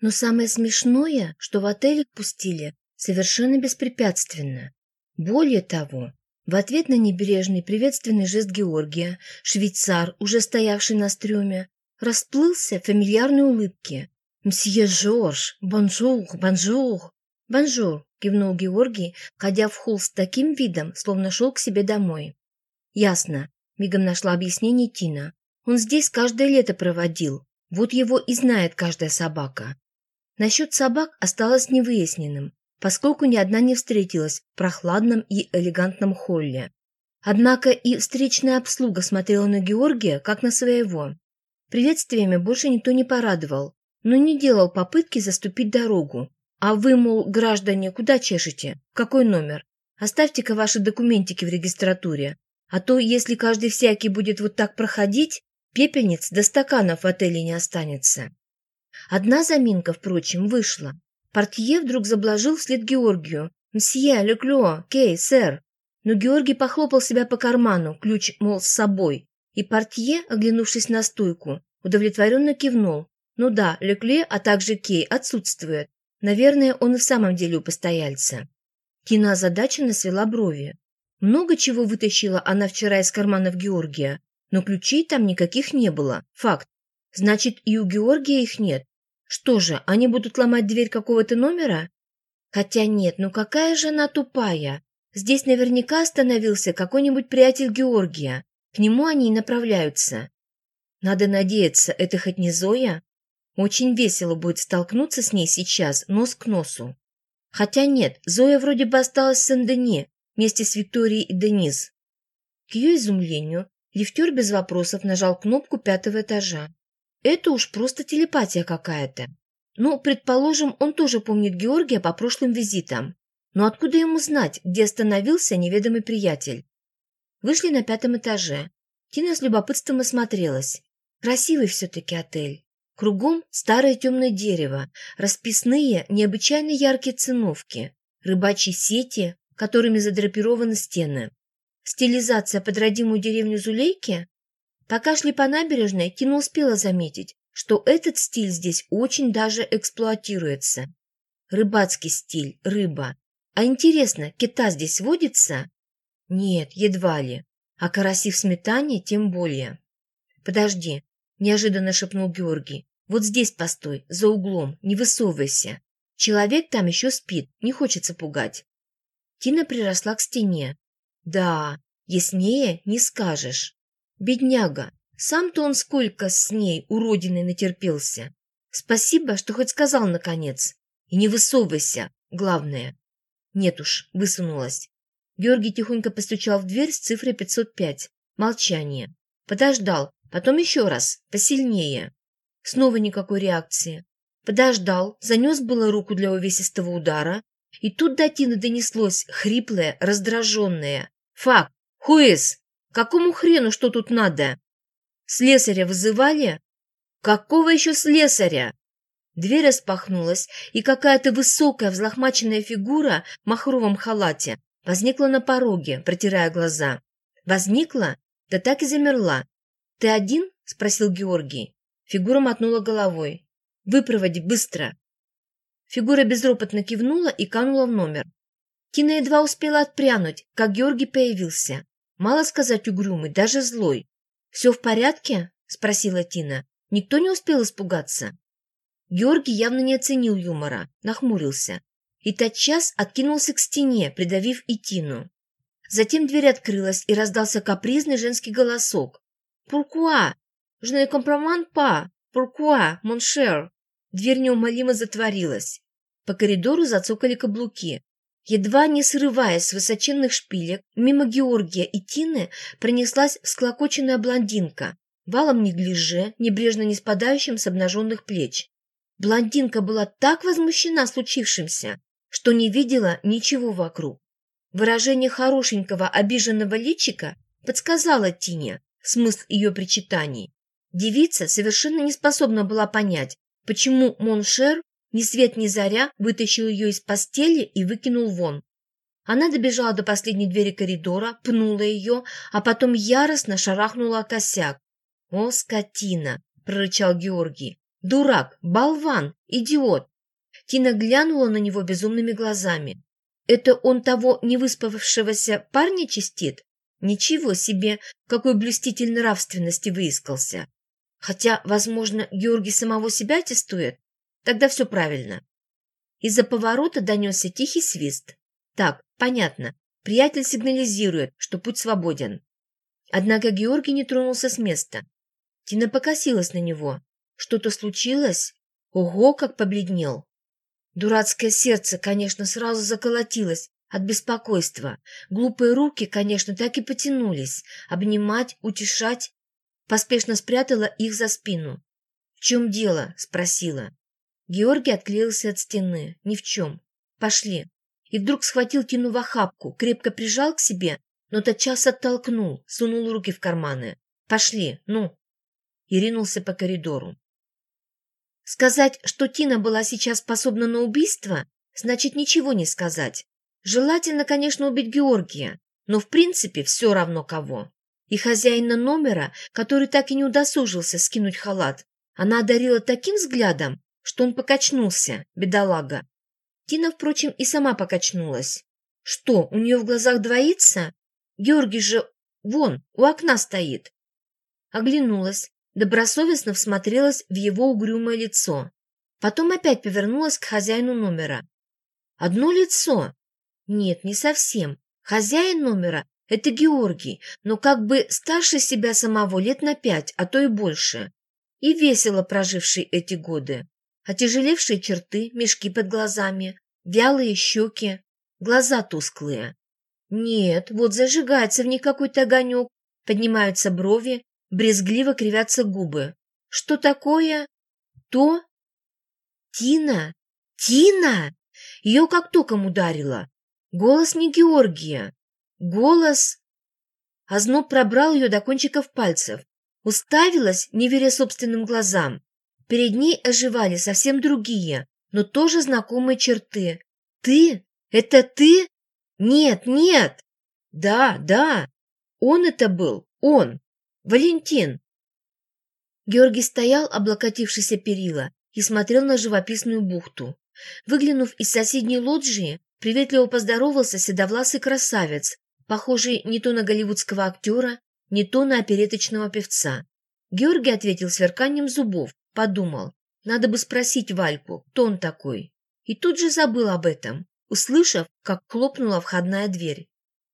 Но самое смешное, что в отеле пустили совершенно беспрепятственно. Более того, в ответ на небрежный приветственный жест Георгия, швейцар, уже стоявший на стреме, расплылся в фамильярной улыбке. «Monsieur Georges! Bonjour! Bonjour!» «Bonjour!» – кивнул Георгий, входя в холл с таким видом, словно шел к себе домой. «Ясно», – мигом нашла объяснение Тина. «Он здесь каждое лето проводил. Вот его и знает каждая собака». Насчет собак осталось невыясненным, поскольку ни одна не встретилась в прохладном и элегантном холле. Однако и встречная обслуга смотрела на Георгия, как на своего. Приветствиями больше никто не порадовал, но не делал попытки заступить дорогу. А вы, мол, граждане, куда чешете? Какой номер? Оставьте-ка ваши документики в регистратуре. А то, если каждый всякий будет вот так проходить, пепельниц до стаканов в отеле не останется. Одна заминка, впрочем, вышла. Портье вдруг заблажил вслед Георгию. «Мсье, Леклё, Кей, сэр!» Но Георгий похлопал себя по карману, ключ, мол, с собой. И портье, оглянувшись на стойку, удовлетворенно кивнул. Ну да, Лекле, а также Кей отсутствует. Наверное, он и в самом деле у постояльца. Тина озадаченно свела брови. Много чего вытащила она вчера из карманов Георгия, но ключей там никаких не было. Факт. Значит, и у Георгия их нет. Что же, они будут ломать дверь какого-то номера? Хотя нет, ну какая же она тупая. Здесь наверняка остановился какой-нибудь приятель Георгия. К нему они и направляются. Надо надеяться, это хоть не Зоя? Очень весело будет столкнуться с ней сейчас, нос к носу. Хотя нет, Зоя вроде бы осталась в Сен-Дени вместе с Викторией и Дениз. К ее изумлению, лифтер без вопросов нажал кнопку пятого этажа. Это уж просто телепатия какая-то. Ну, предположим, он тоже помнит Георгия по прошлым визитам. Но откуда ему знать, где остановился неведомый приятель? Вышли на пятом этаже. Тина с любопытством осмотрелась. Красивый все-таки отель. Кругом старое темное дерево, расписные, необычайно яркие циновки, рыбачьи сети, которыми задрапированы стены. Стилизация под родимую деревню Зулейки Пока шли по набережной, Тина успела заметить, что этот стиль здесь очень даже эксплуатируется. Рыбацкий стиль, рыба. А интересно, кита здесь водится? Нет, едва ли. А караси в сметане тем более. Подожди, неожиданно шепнул Георгий. Вот здесь постой, за углом, не высовывайся. Человек там еще спит, не хочется пугать. Тина приросла к стене. Да, яснее не скажешь. Бедняга, сам-то он сколько с ней, уродиной, натерпелся. Спасибо, что хоть сказал наконец. И не высовывайся, главное. Нет уж, высунулась. Георгий тихонько постучал в дверь с цифрой 505. Молчание. Подождал, потом еще раз, посильнее. Снова никакой реакции. Подождал, занес было руку для увесистого удара, и тут до Тины донеслось хриплое, раздраженное. «Фак! Хуэс!» Какому хрену что тут надо? Слесаря вызывали? Какого еще слесаря? Дверь распахнулась, и какая-то высокая взлохмаченная фигура в махровом халате возникла на пороге, протирая глаза. Возникла? Да так и замерла. «Ты один?» – спросил Георгий. Фигура мотнула головой. «Выпроводи, быстро!» Фигура безропотно кивнула и канула в номер. Тина едва успела отпрянуть, как Георгий появился. Мало сказать угрюмый, даже злой. «Все в порядке?» – спросила Тина. «Никто не успел испугаться?» Георгий явно не оценил юмора, нахмурился. И тотчас откинулся к стене, придавив и Тину. Затем дверь открылась, и раздался капризный женский голосок. «Пуркуа? Je ne comprends pas. Mon cher?» Дверь неумолимо затворилась. По коридору зацокали каблуки. Едва не срываясь с высоченных шпилек, мимо Георгия и Тины пронеслась всклокоченная блондинка, валом неглиже, небрежно не спадающим с обнаженных плеч. Блондинка была так возмущена случившимся, что не видела ничего вокруг. Выражение хорошенького обиженного личика подсказало Тине смысл ее причитаний. Девица совершенно не способна была понять, почему mon cher ни свет ни заря вытащил ее из постели и выкинул вон. Она добежала до последней двери коридора, пнула ее, а потом яростно шарахнула о косяк. «О, скотина!» – прорычал Георгий. Дурак, болван, идиот. Тина глянула на него безумными глазами. Это он того невыспавшегося парня чистит? Ничего себе, какой блюститель нравственности выискался. Хотя, возможно, Георгий самого себя аттестует? Тогда все правильно. Из-за поворота донесся тихий свист. Так, понятно. Приятель сигнализирует, что путь свободен. Однако Георгий не тронулся с места. Тина покосилась на него. Что-то случилось? Ого, как побледнел. Дурацкое сердце, конечно, сразу заколотилось от беспокойства. Глупые руки, конечно, так и потянулись. Обнимать, утешать. Поспешно спрятала их за спину. «В чем дело?» – спросила. Георгий отклеился от стены. «Ни в чем. Пошли». И вдруг схватил Тину в охапку, крепко прижал к себе, но тотчас оттолкнул, сунул руки в карманы. «Пошли, ну!» И ринулся по коридору. Сказать, что Тина была сейчас способна на убийство, значит ничего не сказать. Желательно, конечно, убить Георгия, но в принципе все равно кого. И хозяина номера, который так и не удосужился скинуть халат, она одарила таким взглядом, что он покачнулся, бедолага. Тина, впрочем, и сама покачнулась. Что, у нее в глазах двоится? Георгий же вон, у окна стоит. Оглянулась, добросовестно всмотрелась в его угрюмое лицо. Потом опять повернулась к хозяину номера. Одно лицо? Нет, не совсем. Хозяин номера – это Георгий, но как бы старше себя самого лет на пять, а то и больше. И весело проживший эти годы. Отяжелевшие черты, мешки под глазами, вялые щеки, глаза тусклые. Нет, вот зажигается в них какой-то огонек, поднимаются брови, Брезгливо кривятся губы. Что такое? То? Тина? Тина! Ее как током ударило. Голос не Георгия. Голос... Озноб пробрал ее до кончиков пальцев. Уставилась, не веря собственным глазам. Перед ней оживали совсем другие, но тоже знакомые черты. «Ты? Это ты? Нет, нет!» «Да, да! Он это был, он!» «Валентин!» Георгий стоял, облокотившийся перила, и смотрел на живописную бухту. Выглянув из соседней лоджии, приветливо поздоровался седовласый красавец, похожий не то на голливудского актера, не то на опереточного певца. Георгий ответил сверканием зубов, подумал, надо бы спросить Вальку, кто он такой. И тут же забыл об этом, услышав, как хлопнула входная дверь.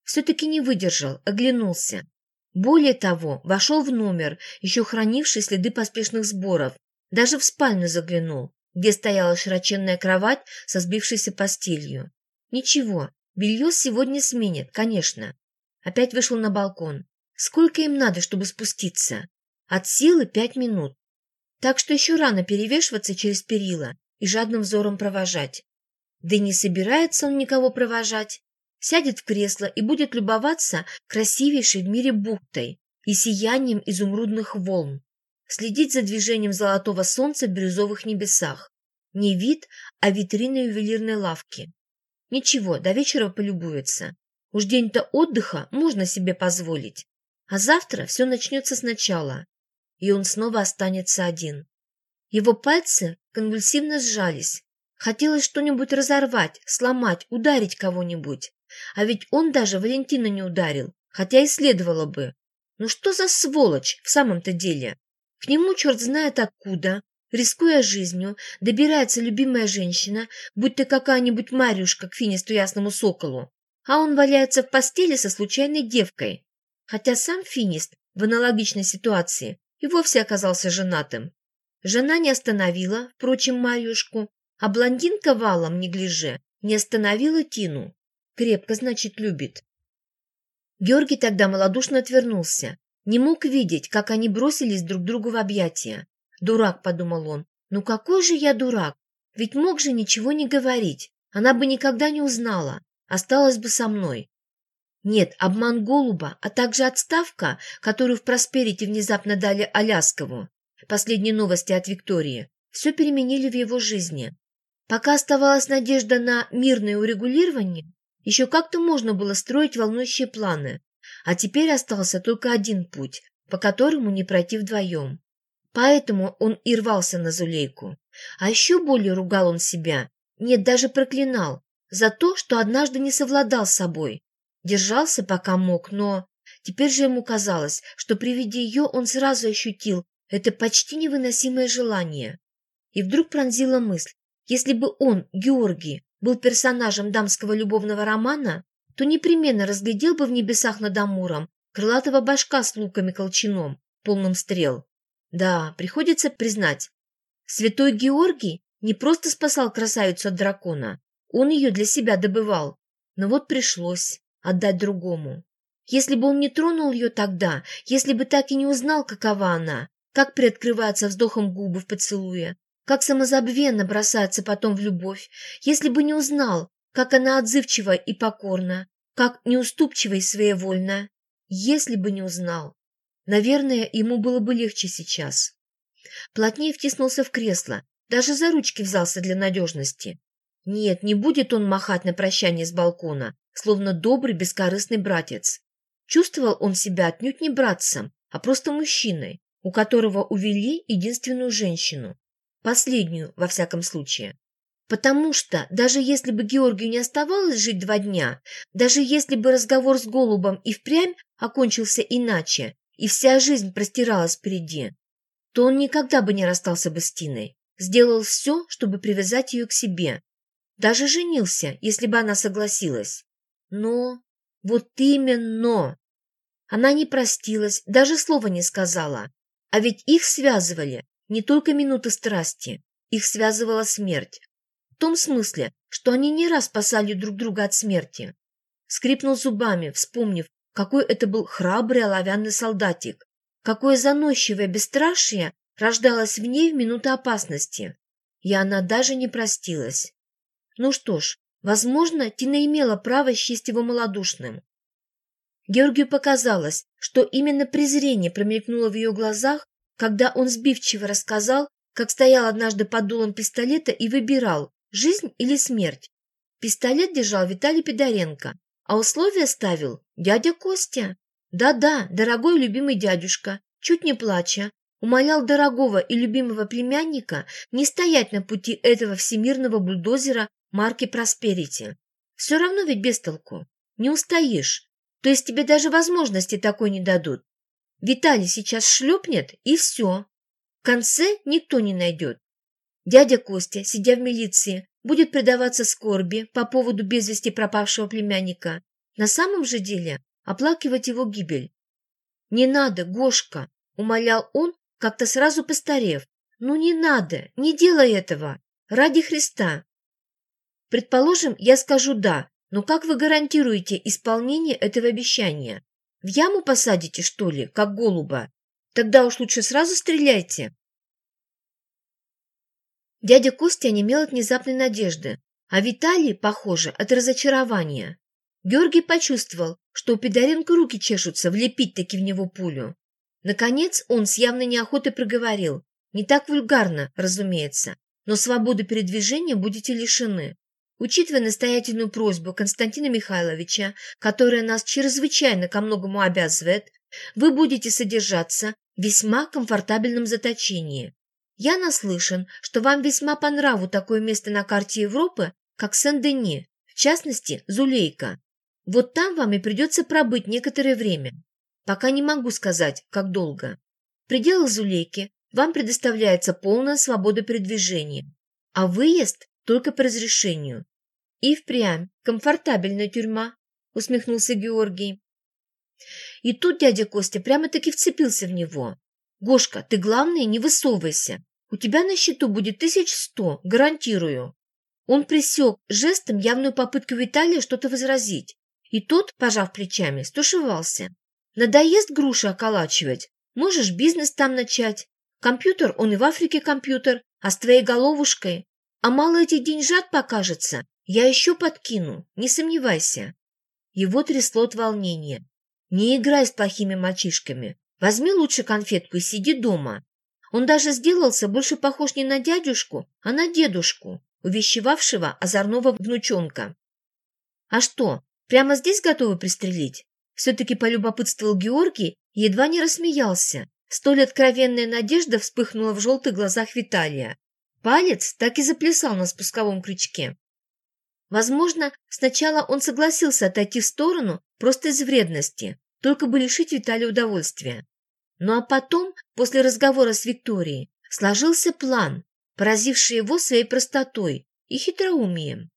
Все-таки не выдержал, оглянулся. Более того, вошел в номер, еще хранивший следы поспешных сборов. Даже в спальню заглянул, где стояла широченная кровать со сбившейся постелью. Ничего, белье сегодня сменят, конечно. Опять вышел на балкон. Сколько им надо, чтобы спуститься? От силы пять минут. Так что еще рано перевешиваться через перила и жадным взором провожать. Да и не собирается он никого провожать сядет в кресло и будет любоваться красивейшей в мире бухтой и сиянием изумрудных волн, следить за движением золотого солнца в бирюзовых небесах. Не вид, а витрина ювелирной лавки. Ничего, до вечера полюбуется. Уж день-то отдыха можно себе позволить. А завтра все начнется сначала, и он снова останется один. Его пальцы конвульсивно сжались. Хотелось что-нибудь разорвать, сломать, ударить кого-нибудь. А ведь он даже Валентина не ударил, хотя и следовало бы. Ну что за сволочь в самом-то деле? К нему черт знает откуда, рискуя жизнью, добирается любимая женщина, будь то какая-нибудь Марюшка к финисту ясному соколу, а он валяется в постели со случайной девкой. Хотя сам финист в аналогичной ситуации и вовсе оказался женатым. Жена не остановила, впрочем, Марюшку, а блондинка валом, не гляже, не остановила Тину. Крепко, значит, любит. Георгий тогда малодушно отвернулся. Не мог видеть, как они бросились друг другу в объятия. «Дурак», — подумал он. «Ну какой же я дурак? Ведь мог же ничего не говорить. Она бы никогда не узнала. Осталась бы со мной». Нет, обман Голуба, а также отставка, которую в Просперите внезапно дали Аляскову. Последние новости от Виктории. Все переменили в его жизни. Пока оставалась надежда на мирное урегулирование, еще как-то можно было строить волнующие планы, а теперь остался только один путь, по которому не пройти вдвоем. Поэтому он и рвался на Зулейку. А еще более ругал он себя, нет, даже проклинал, за то, что однажды не совладал с собой. Держался, пока мог, но... Теперь же ему казалось, что при виде ее он сразу ощутил это почти невыносимое желание. И вдруг пронзила мысль, если бы он, Георгий, был персонажем дамского любовного романа, то непременно разглядел бы в небесах над Амуром крылатого башка с луками-колчаном, полным стрел. Да, приходится признать, святой Георгий не просто спасал красавицу от дракона, он ее для себя добывал. Но вот пришлось отдать другому. Если бы он не тронул ее тогда, если бы так и не узнал, какова она, как приоткрываются вздохом губы в поцелуе, как самозабвенно бросается потом в любовь, если бы не узнал, как она отзывчива и покорна, как неуступчива и своевольна, если бы не узнал. Наверное, ему было бы легче сейчас. Плотнее втиснулся в кресло, даже за ручки взялся для надежности. Нет, не будет он махать на прощание с балкона, словно добрый, бескорыстный братец. Чувствовал он себя отнюдь не братцем, а просто мужчиной, у которого увели единственную женщину. Последнюю, во всяком случае. Потому что, даже если бы Георгию не оставалось жить два дня, даже если бы разговор с Голубом и впрямь окончился иначе, и вся жизнь простиралась впереди, то он никогда бы не расстался бы с Тиной. Сделал все, чтобы привязать ее к себе. Даже женился, если бы она согласилась. Но... Вот именно! Она не простилась, даже слова не сказала. А ведь их связывали не только минуты страсти, их связывала смерть. В том смысле, что они не раз спасали друг друга от смерти. Скрипнул зубами, вспомнив, какой это был храбрый оловянный солдатик, какое заносчивое бесстрашие рождалось в ней в минуты опасности. И она даже не простилась. Ну что ж, возможно, Тина имела право счесть его малодушным. Георгию показалось, что именно презрение промелькнуло в ее глазах, когда он сбивчиво рассказал, как стоял однажды под дулом пистолета и выбирал, жизнь или смерть. Пистолет держал Виталий Пидоренко, а условия ставил дядя Костя. Да-да, дорогой любимый дядюшка, чуть не плача, умолял дорогого и любимого племянника не стоять на пути этого всемирного бульдозера марки Просперити. Все равно ведь без толку. Не устоишь. То есть тебе даже возможности такой не дадут. Виталий сейчас шлепнет, и все. В конце никто не найдет. Дядя Костя, сидя в милиции, будет предаваться скорби по поводу без вести пропавшего племянника. На самом же деле оплакивать его гибель. «Не надо, Гошка!» — умолял он, как-то сразу постарев. «Ну не надо, не делай этого! Ради Христа!» «Предположим, я скажу «да», но как вы гарантируете исполнение этого обещания? В яму посадите, что ли, как голуба? Тогда уж лучше сразу стреляйте!» Дядя Костя онемел от внезапной надежды, а Виталий, похоже, от разочарования. Георгий почувствовал, что у Пидоренко руки чешутся влепить таки в него пулю. Наконец он с явной неохотой проговорил. Не так вульгарно, разумеется, но свободы передвижения будете лишены. Учитывая настоятельную просьбу Константина Михайловича, которая нас чрезвычайно ко многому обязывает, вы будете содержаться в весьма комфортабельном заточении. Я наслышан, что вам весьма по нраву такое место на карте Европы, как Сен-Дени, в частности, Зулейка. Вот там вам и придется пробыть некоторое время. Пока не могу сказать, как долго. В пределах Зулейки вам предоставляется полная свобода передвижения, а выезд только по разрешению. И впрямь комфортабельная тюрьма, усмехнулся Георгий. И тут дядя Костя прямо-таки вцепился в него. «Гошка, ты, главное, не высовывайся. У тебя на счету будет тысяч сто, гарантирую». Он присек жестом явную попытку Виталия что-то возразить. И тот, пожав плечами, стушевался. Надоест груши околачивать. Можешь бизнес там начать. Компьютер, он и в Африке компьютер, а с твоей головушкой. А мало этих деньжат покажется. Я еще подкину, не сомневайся. Его трясло от волнения. Не играй с плохими мальчишками. Возьми лучше конфетку и сиди дома. Он даже сделался больше похож не на дядюшку, а на дедушку, увещевавшего озорного внучонка. А что, прямо здесь готовы пристрелить? Все-таки полюбопытствовал Георгий и едва не рассмеялся. Столь откровенная надежда вспыхнула в желтых глазах Виталия. Палец так и заплясал на спусковом крючке. Возможно, сначала он согласился отойти в сторону просто из вредности, только бы лишить Виталия удовольствия. Ну а потом, после разговора с Викторией, сложился план, поразивший его своей простотой и хитроумием.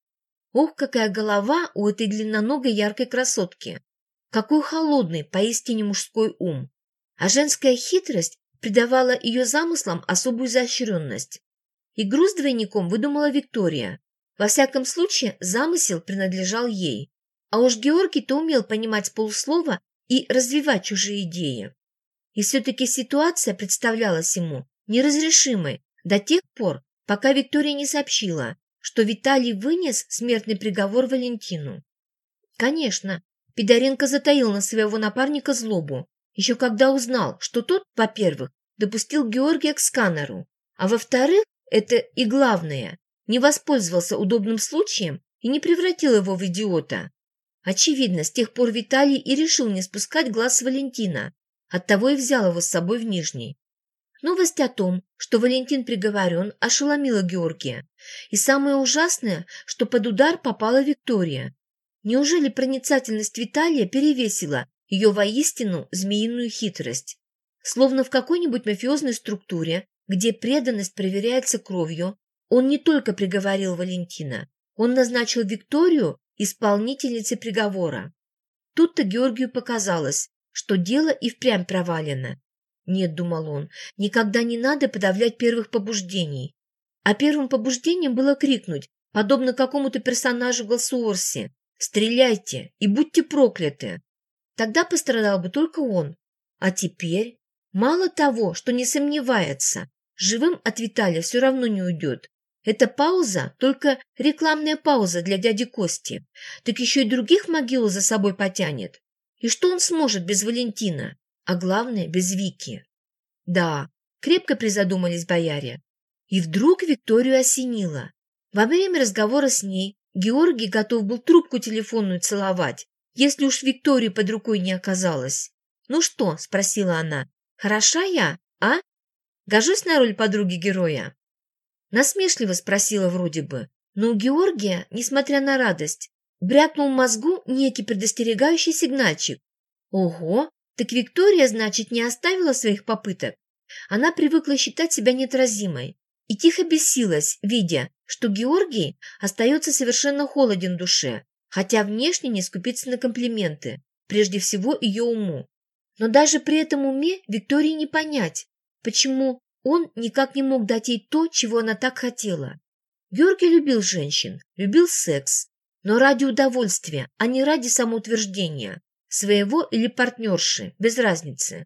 Ох, какая голова у этой длинноногой яркой красотки! Какой холодный, поистине мужской ум! А женская хитрость придавала ее замыслам особую изощренность. Игру с двойником выдумала Виктория. Во всяком случае, замысел принадлежал ей. А уж Георгий-то умел понимать полуслова и развивать чужие идеи. И все-таки ситуация представлялась ему неразрешимой до тех пор, пока Виктория не сообщила, что Виталий вынес смертный приговор Валентину. Конечно, Пидоренко затаил на своего напарника злобу, еще когда узнал, что тот, во-первых, допустил Георгия к сканеру, а во-вторых, это и главное, не воспользовался удобным случаем и не превратил его в идиота. Очевидно, с тех пор Виталий и решил не спускать глаз с Валентина, оттого и взял его с собой в Нижний. Новость о том, что Валентин приговорен, ошеломила Георгия. И самое ужасное, что под удар попала Виктория. Неужели проницательность Виталия перевесила ее воистину змеиную хитрость? Словно в какой-нибудь мафиозной структуре, где преданность проверяется кровью, он не только приговорил Валентина, он назначил Викторию исполнительницей приговора. Тут-то Георгию показалось, что дело и впрямь провалено. Нет, думал он, никогда не надо подавлять первых побуждений. А первым побуждением было крикнуть, подобно какому-то персонажу Глассуорси, «Стреляйте и будьте прокляты!» Тогда пострадал бы только он. А теперь, мало того, что не сомневается, живым от Виталия все равно не уйдет. Эта пауза только рекламная пауза для дяди Кости, так еще и других могил за собой потянет. И что он сможет без Валентина? а главное, без Вики. Да, крепко призадумались бояре. И вдруг Викторию осенило. Во время разговора с ней Георгий готов был трубку телефонную целовать, если уж Виктории под рукой не оказалось. «Ну что?» – спросила она. «Хороша я, а? Гожусь на роль подруги-героя?» Насмешливо спросила вроде бы, но у Георгия, несмотря на радость, брякнул мозгу некий предостерегающий сигнальчик. «Ого, так Виктория, значит, не оставила своих попыток. Она привыкла считать себя неотразимой и тихо бесилась, видя, что Георгий остается совершенно холоден в душе, хотя внешне не скупится на комплименты, прежде всего ее уму. Но даже при этом уме Виктории не понять, почему он никак не мог дать ей то, чего она так хотела. Георгий любил женщин, любил секс, но ради удовольствия, а не ради самоутверждения. Своего или партнерши, без разницы.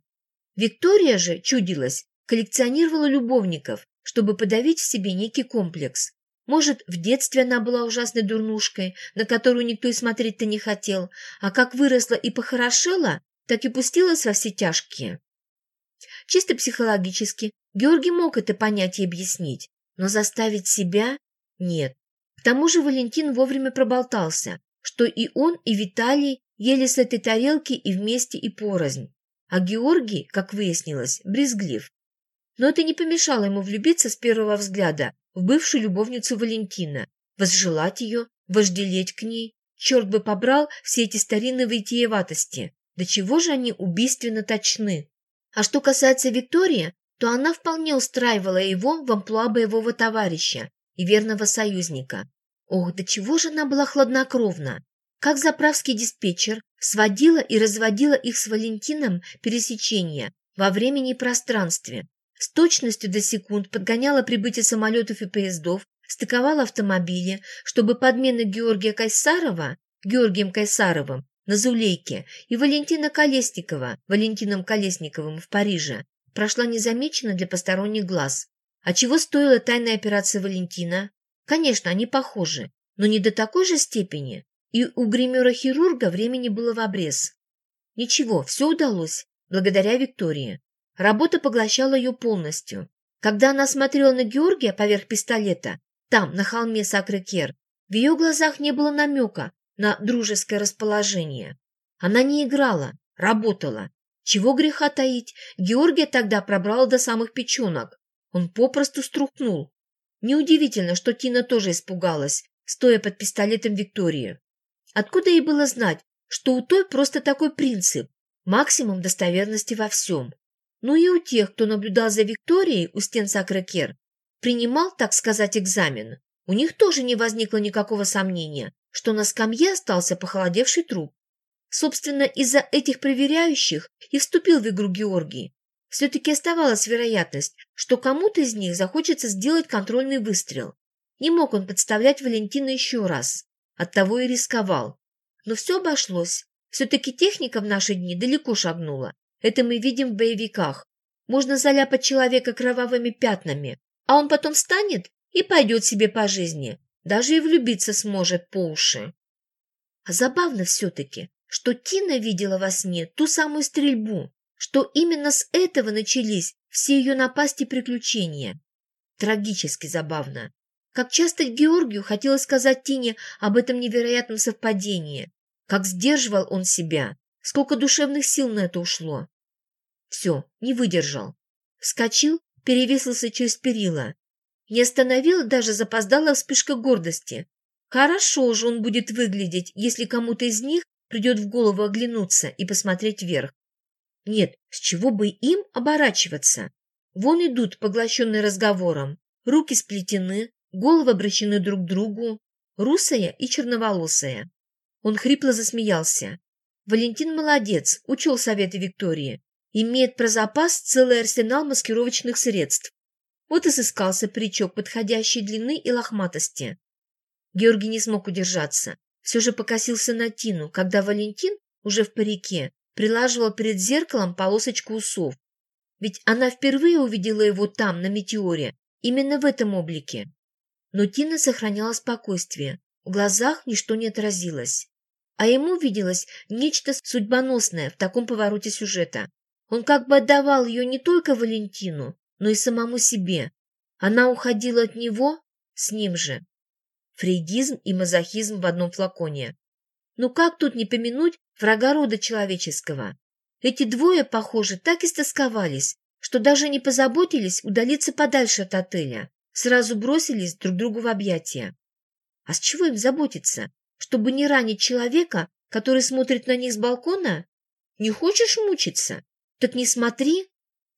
Виктория же, чудилась, коллекционировала любовников, чтобы подавить в себе некий комплекс. Может, в детстве она была ужасной дурнушкой, на которую никто и смотреть-то не хотел, а как выросла и похорошела, так и пустилась во все тяжкие. Чисто психологически Георгий мог это понять и объяснить, но заставить себя – нет. К тому же Валентин вовремя проболтался, что и он, и Виталий ели с этой тарелки и вместе, и порознь. А Георгий, как выяснилось, брезглив. Но это не помешало ему влюбиться с первого взгляда в бывшую любовницу Валентина, возжелать ее, вожделеть к ней. Черт бы побрал все эти старинные витиеватости. До чего же они убийственно точны? А что касается Виктории, то она вполне устраивала его в амплуа боевого товарища и верного союзника. Ох, до чего же она была хладнокровна! как заправский диспетчер сводила и разводила их с Валентином пересечения во времени и пространстве, с точностью до секунд подгоняла прибытие самолетов и поездов, стыковала автомобили, чтобы подмена Георгия Кайсарова Георгием Кайсаровым на Зулейке и Валентина Колесникова Валентином Колесниковым в Париже прошла незамеченно для посторонних глаз. А чего стоила тайная операция Валентина? Конечно, они похожи, но не до такой же степени, и у гримера-хирурга времени было в обрез. Ничего, все удалось, благодаря Виктории. Работа поглощала ее полностью. Когда она смотрела на Георгия поверх пистолета, там, на холме Сакрекер, в ее глазах не было намека на дружеское расположение. Она не играла, работала. Чего греха таить, Георгия тогда пробрал до самых печенок. Он попросту струхнул. Неудивительно, что Тина тоже испугалась, стоя под пистолетом Виктории. Откуда ей было знать, что у той просто такой принцип – максимум достоверности во всем. Ну и у тех, кто наблюдал за Викторией у стен Сакрекер, принимал, так сказать, экзамен, у них тоже не возникло никакого сомнения, что на скамье остался похолодевший труп. Собственно, из-за этих проверяющих и вступил в игру Георгий. Все-таки оставалась вероятность, что кому-то из них захочется сделать контрольный выстрел. Не мог он подставлять Валентина еще раз. Оттого и рисковал. Но все обошлось. Все-таки техника в наши дни далеко шагнула. Это мы видим в боевиках. Можно заляпать человека кровавыми пятнами, а он потом встанет и пойдет себе по жизни. Даже и влюбиться сможет по уши. А забавно все-таки, что Тина видела во сне ту самую стрельбу, что именно с этого начались все ее напасти и приключения. Трагически забавно. Как часто Георгию хотелось сказать Тине об этом невероятном совпадении, как сдерживал он себя, сколько душевных сил на это ушло. Все, не выдержал. Вскочил, перевесился через перила. Не остановила даже запоздала вспышка гордости. Хорошо же он будет выглядеть, если кому-то из них придет в голову оглянуться и посмотреть вверх. Нет, с чего бы им оборачиваться? Вон идут, поглощенные разговором. Руки сплетены, головы обращены друг к другу, русая и черноволосая. Он хрипло засмеялся. Валентин молодец, учел советы Виктории. Имеет про запас целый арсенал маскировочных средств. Вот и сыскался причок подходящей длины и лохматости. Георгий не смог удержаться все же покосился на Тину, когда Валентин, уже в парике, прилаживал перед зеркалом полосочку усов. Ведь она впервые увидела его там, на метеоре, именно в этом облике. Но Тина сохраняла спокойствие, в глазах ничто не отразилось. А ему виделось нечто судьбоносное в таком повороте сюжета. Он как бы отдавал ее не только Валентину, но и самому себе. Она уходила от него с ним же. Фрейдизм и мазохизм в одном флаконе. Ну как тут не помянуть врага рода человеческого? Эти двое, похоже, так истосковались, что даже не позаботились удалиться подальше от отеля. Сразу бросились друг другу в объятия. А с чего им заботиться? Чтобы не ранить человека, который смотрит на них с балкона? Не хочешь мучиться? Так не смотри.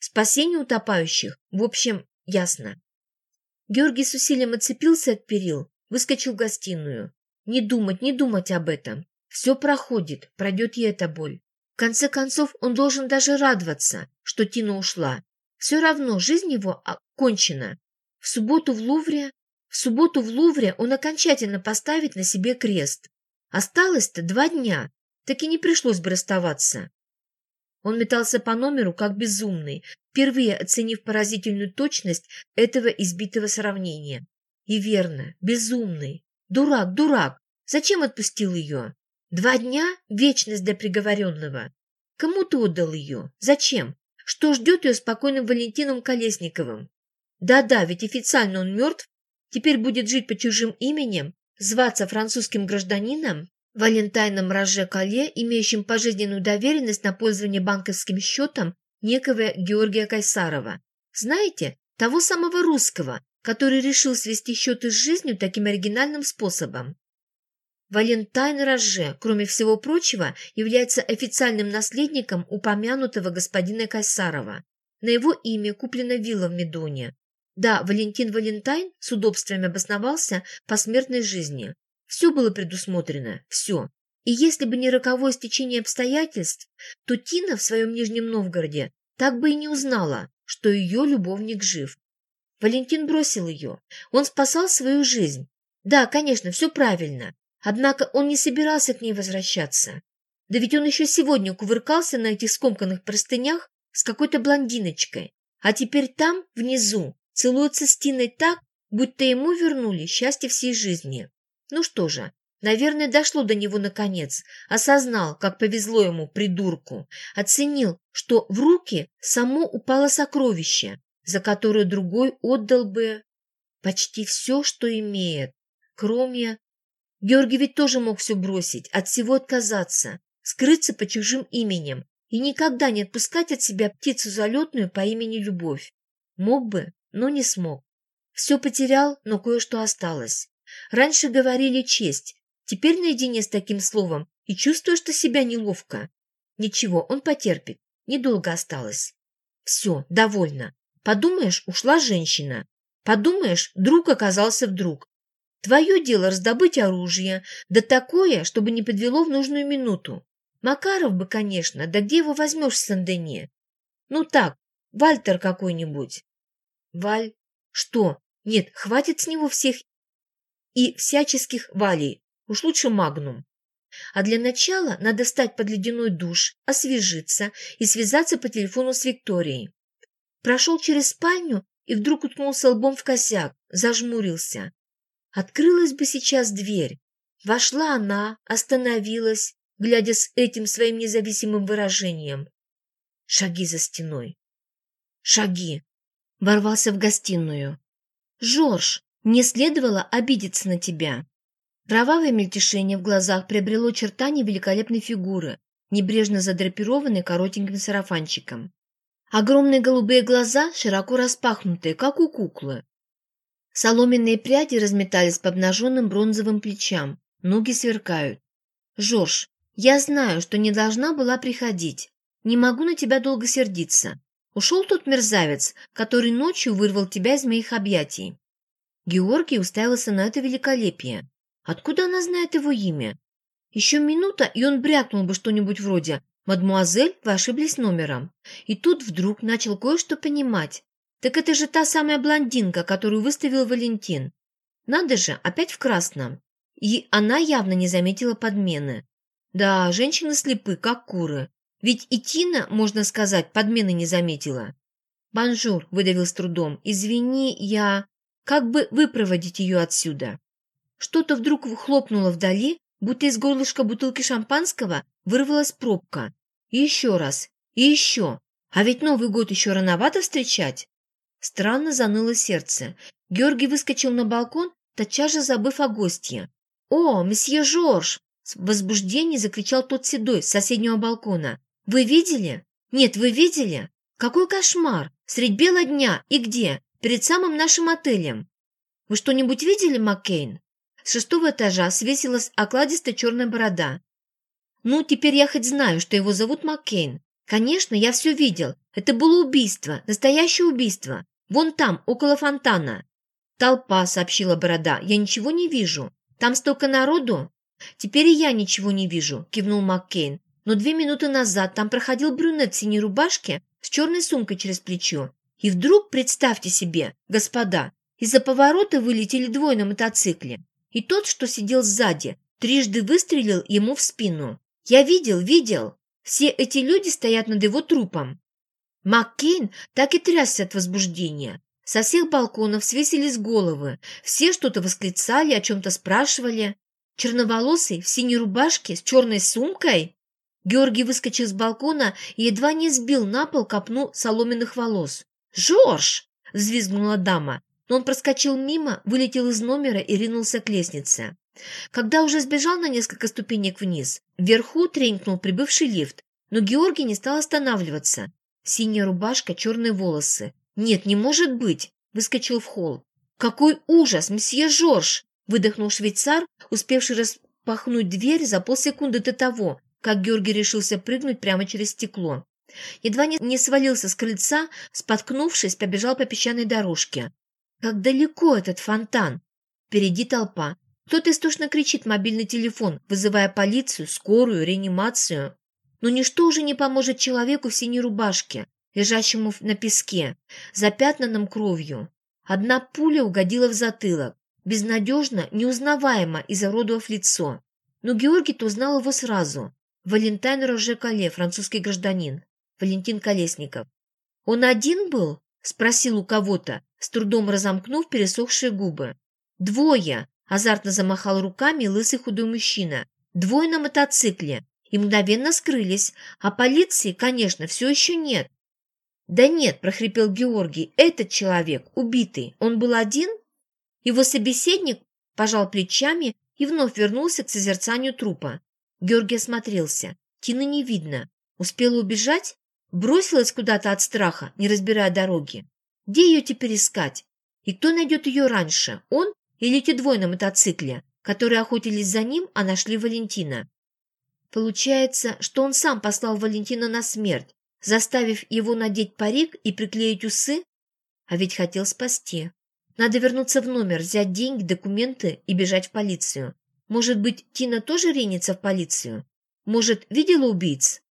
Спасение утопающих, в общем, ясно. Георгий с усилием отцепился от перил, Выскочил в гостиную. Не думать, не думать об этом. Все проходит, пройдет и эта боль. В конце концов, он должен даже радоваться, что Тина ушла. Все равно жизнь его окончена. В субботу в Лувре... В субботу в Лувре он окончательно поставит на себе крест. Осталось-то два дня, так и не пришлось бы расставаться. Он метался по номеру, как безумный, впервые оценив поразительную точность этого избитого сравнения. И верно, безумный. Дурак, дурак. Зачем отпустил ее? Два дня – вечность для приговоренного. Кому ты отдал ее? Зачем? Что ждет ее спокойным Валентином Колесниковым? Да-да, ведь официально он мертв. Теперь будет жить по чужим именем, зваться французским гражданином, Валентайном Роже Кале, имеющим пожизненную доверенность на пользование банковским счетом некого Георгия Кайсарова. Знаете, того самого русского, который решил свести счеты с жизнью таким оригинальным способом. Валентайн Роже, кроме всего прочего, является официальным наследником упомянутого господина Кайсарова. На его имя куплена вилла в Медоне. Да, Валентин Валентайн с удобствами обосновался по смертной жизни. Все было предусмотрено, все. И если бы не роковое стечение обстоятельств, то Тина в своем Нижнем Новгороде так бы и не узнала, что ее любовник жив. Валентин бросил ее. Он спасал свою жизнь. Да, конечно, все правильно. Однако он не собирался к ней возвращаться. Да ведь он еще сегодня кувыркался на этих скомканных простынях с какой-то блондиночкой. А теперь там, внизу, целуется с Тиной так, будто ему вернули счастье всей жизни. Ну что же, наверное, дошло до него наконец. Осознал, как повезло ему, придурку. Оценил, что в руки само упало сокровище за которую другой отдал бы почти все, что имеет, кроме... Георгий ведь тоже мог все бросить, от всего отказаться, скрыться по чужим именем, и никогда не отпускать от себя птицу залетную по имени Любовь. Мог бы, но не смог. Все потерял, но кое-что осталось. Раньше говорили честь, теперь наедине с таким словом и чувствую, что себя неловко. Ничего, он потерпит, недолго осталось. Все, довольно. Подумаешь, ушла женщина. Подумаешь, друг оказался вдруг. Твое дело раздобыть оружие, да такое, чтобы не подвело в нужную минуту. Макаров бы, конечно, да где его возьмешь в Сандене? Ну так, Вальтер какой-нибудь. Валь? Что? Нет, хватит с него всех и всяческих валей. Уж лучше магнум. А для начала надо встать под ледяной душ, освежиться и связаться по телефону с Викторией. Прошел через спальню и вдруг уткнулся лбом в косяк, зажмурился. Открылась бы сейчас дверь. Вошла она, остановилась, глядя с этим своим независимым выражением. Шаги за стеной. Шаги. Ворвался в гостиную. «Жорж, мне следовало обидеться на тебя». Кровавое мельтешение в глазах приобрело чертания великолепной фигуры, небрежно задрапированной коротеньким сарафанчиком. Огромные голубые глаза широко распахнутые, как у куклы. Соломенные пряди разметались по обнаженным бронзовым плечам, ноги сверкают. «Жорж, я знаю, что не должна была приходить. Не могу на тебя долго сердиться. Ушел тот мерзавец, который ночью вырвал тебя из моих объятий». Георгий уставился на это великолепие. Откуда она знает его имя? Еще минута, и он брякнул бы что-нибудь вроде «Мадмуазель, вы ошиблись номером». И тут вдруг начал кое-что понимать. Так это же та самая блондинка, которую выставил Валентин. Надо же, опять в красном. И она явно не заметила подмены. Да, женщины слепы, как куры. Ведь и Тина, можно сказать, подмены не заметила. «Bonjour», — выдавил с трудом, — «извини, я...» «Как бы выпроводить ее отсюда?» Что-то вдруг хлопнуло вдали, будто из горлышка бутылки шампанского вырвалась пробка. И еще раз, и еще. А ведь Новый год еще рановато встречать. Странно заныло сердце. Георгий выскочил на балкон, тотчас же забыв о гостье. «О, месье Жорж!» В возбуждении закричал тот седой с соседнего балкона. «Вы видели? Нет, вы видели? Какой кошмар! Средь бела дня и где? Перед самым нашим отелем. Вы что-нибудь видели, Маккейн?» С шестого этажа свесилась окладистая черная борода. «Ну, теперь я хоть знаю, что его зовут Маккейн. Конечно, я все видел. Это было убийство, настоящее убийство. Вон там, около фонтана». «Толпа», — сообщила борода. «Я ничего не вижу. Там столько народу». «Теперь и я ничего не вижу», — кивнул Маккейн. «Но две минуты назад там проходил брюнет в синей рубашке с черной сумкой через плечо. И вдруг, представьте себе, господа, из-за поворота вылетели двое на мотоцикле и тот, что сидел сзади, трижды выстрелил ему в спину. «Я видел, видел! Все эти люди стоят над его трупом!» Маккейн так и трясся от возбуждения. Со всех балконов свесились головы, все что-то восклицали, о чем-то спрашивали. Черноволосый в синей рубашке с черной сумкой? Георгий выскочил с балкона и едва не сбил на пол копну соломенных волос. «Жорж!» – взвизгнула дама но он проскочил мимо, вылетел из номера и ринулся к лестнице. Когда уже сбежал на несколько ступенек вниз, вверху тренькнул прибывший лифт, но Георгий не стал останавливаться. Синяя рубашка, черные волосы. «Нет, не может быть!» – выскочил в холл. «Какой ужас, месье Жорж!» – выдохнул швейцар, успевший распахнуть дверь за полсекунды до того, как Георгий решился прыгнуть прямо через стекло. Едва не свалился с крыльца, споткнувшись, побежал по песчаной дорожке. Как далеко этот фонтан? Впереди толпа. Кто-то истошно кричит мобильный телефон, вызывая полицию, скорую, реанимацию. Но ничто уже не поможет человеку в синей рубашке, лежащему на песке, запятнанном кровью. Одна пуля угодила в затылок, безнадежно, неузнаваемо изуродовав лицо. Но Георгий-то узнал его сразу. Валентайн Роже Кале, французский гражданин. Валентин Колесников. «Он один был?» – спросил у кого-то, с трудом разомкнув пересохшие губы. «Двое!» – азартно замахал руками лысый худой мужчина. «Двое на мотоцикле!» И мгновенно скрылись, а полиции, конечно, все еще нет. «Да нет», – прохрипел Георгий, – «этот человек, убитый, он был один?» Его собеседник пожал плечами и вновь вернулся к созерцанию трупа. Георгий осмотрелся. Тины не видно. Успела убежать? Бросилась куда-то от страха, не разбирая дороги. Где ее теперь искать? И кто найдет ее раньше, он или те двое на мотоцикле, которые охотились за ним, а нашли Валентина? Получается, что он сам послал Валентина на смерть, заставив его надеть парик и приклеить усы? А ведь хотел спасти. Надо вернуться в номер, взять деньги, документы и бежать в полицию. Может быть, Тина тоже ринется в полицию? Может, видела убийц?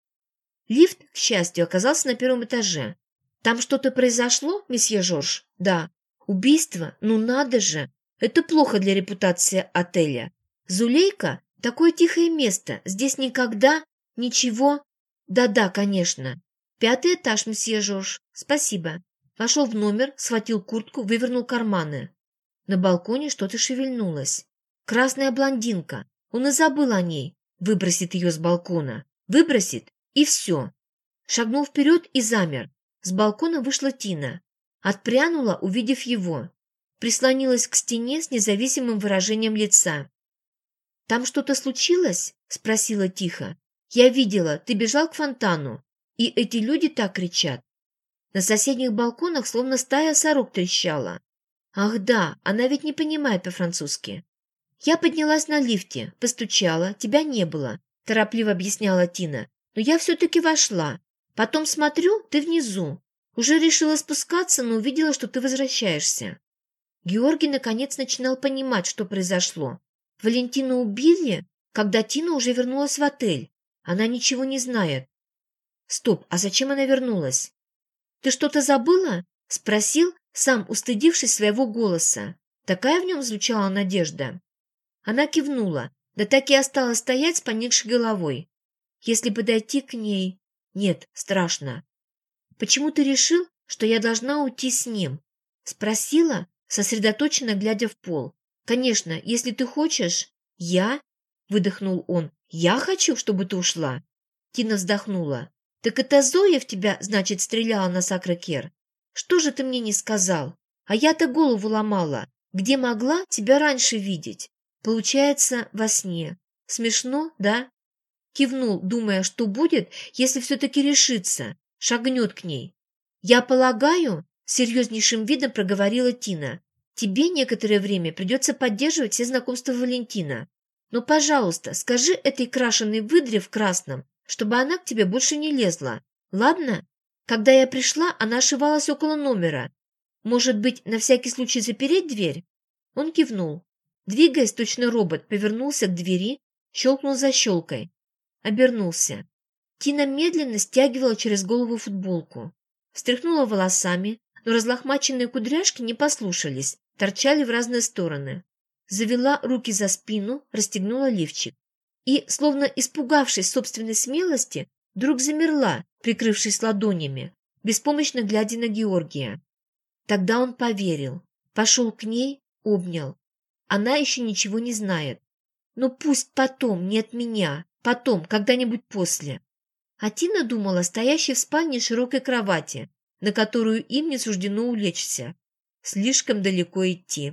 Лифт, к счастью, оказался на первом этаже. Там что-то произошло, месье Жорж? Да. Убийство? Ну надо же! Это плохо для репутации отеля. Зулейка – такое тихое место. Здесь никогда ничего... Да-да, конечно. Пятый этаж, месье Жорж. Спасибо. Вошел в номер, схватил куртку, вывернул карманы. На балконе что-то шевельнулось. Красная блондинка. Он и забыл о ней. Выбросит ее с балкона. Выбросит, и все. Шагнул вперед и замер. С балкона вышла Тина. Отпрянула, увидев его. Прислонилась к стене с независимым выражением лица. «Там что-то случилось?» – спросила тихо. «Я видела, ты бежал к фонтану, и эти люди так кричат. На соседних балконах словно стая сорок трещала. Ах да, она ведь не понимает по-французски. Я поднялась на лифте, постучала, тебя не было, торопливо объясняла Тина. Но я все-таки вошла. Потом смотрю, ты внизу. Уже решила спускаться, но увидела, что ты возвращаешься. Георгий наконец начинал понимать, что произошло. Валентину убили, когда Тина уже вернулась в отель. Она ничего не знает. Стоп, а зачем она вернулась? «Ты что-то забыла?» – спросил, сам устыдившись своего голоса. Такая в нем звучала надежда. Она кивнула, да так и осталась стоять с поникшей головой. Если подойти к ней... Нет, страшно. «Почему ты решил, что я должна уйти с ним?» Спросила, сосредоточенно глядя в пол. «Конечно, если ты хочешь...» «Я?» – выдохнул он. «Я хочу, чтобы ты ушла». Тина вздохнула. «Так это Зоя в тебя, значит, стреляла на Сакракер? Что же ты мне не сказал? А я-то голову ломала. Где могла тебя раньше видеть? Получается, во сне. Смешно, да?» Кивнул, думая, что будет, если все-таки решится, шагнет к ней. «Я полагаю», — серьезнейшим видом проговорила Тина, «тебе некоторое время придется поддерживать все знакомства Валентина. Но, пожалуйста, скажи этой крашеной выдре в красном, чтобы она к тебе больше не лезла. Ладно? Когда я пришла, она ошивалась около номера. Может быть, на всякий случай запереть дверь?» Он кивнул. Двигаясь, точно робот, повернулся к двери, щелкнул защелкой. Обернулся. Тина медленно стягивала через голову футболку. Встряхнула волосами, но разлохмаченные кудряшки не послушались, торчали в разные стороны. Завела руки за спину, расстегнула лифчик и, словно испугавшись собственной смелости, вдруг замерла, прикрывшись ладонями, беспомощно глядя на Георгия. Тогда он поверил, пошел к ней, обнял. Она еще ничего не знает. Но пусть потом, не от меня, потом, когда-нибудь после. А Тина думала стоящей в спальне широкой кровати, на которую им не суждено улечься. Слишком далеко идти.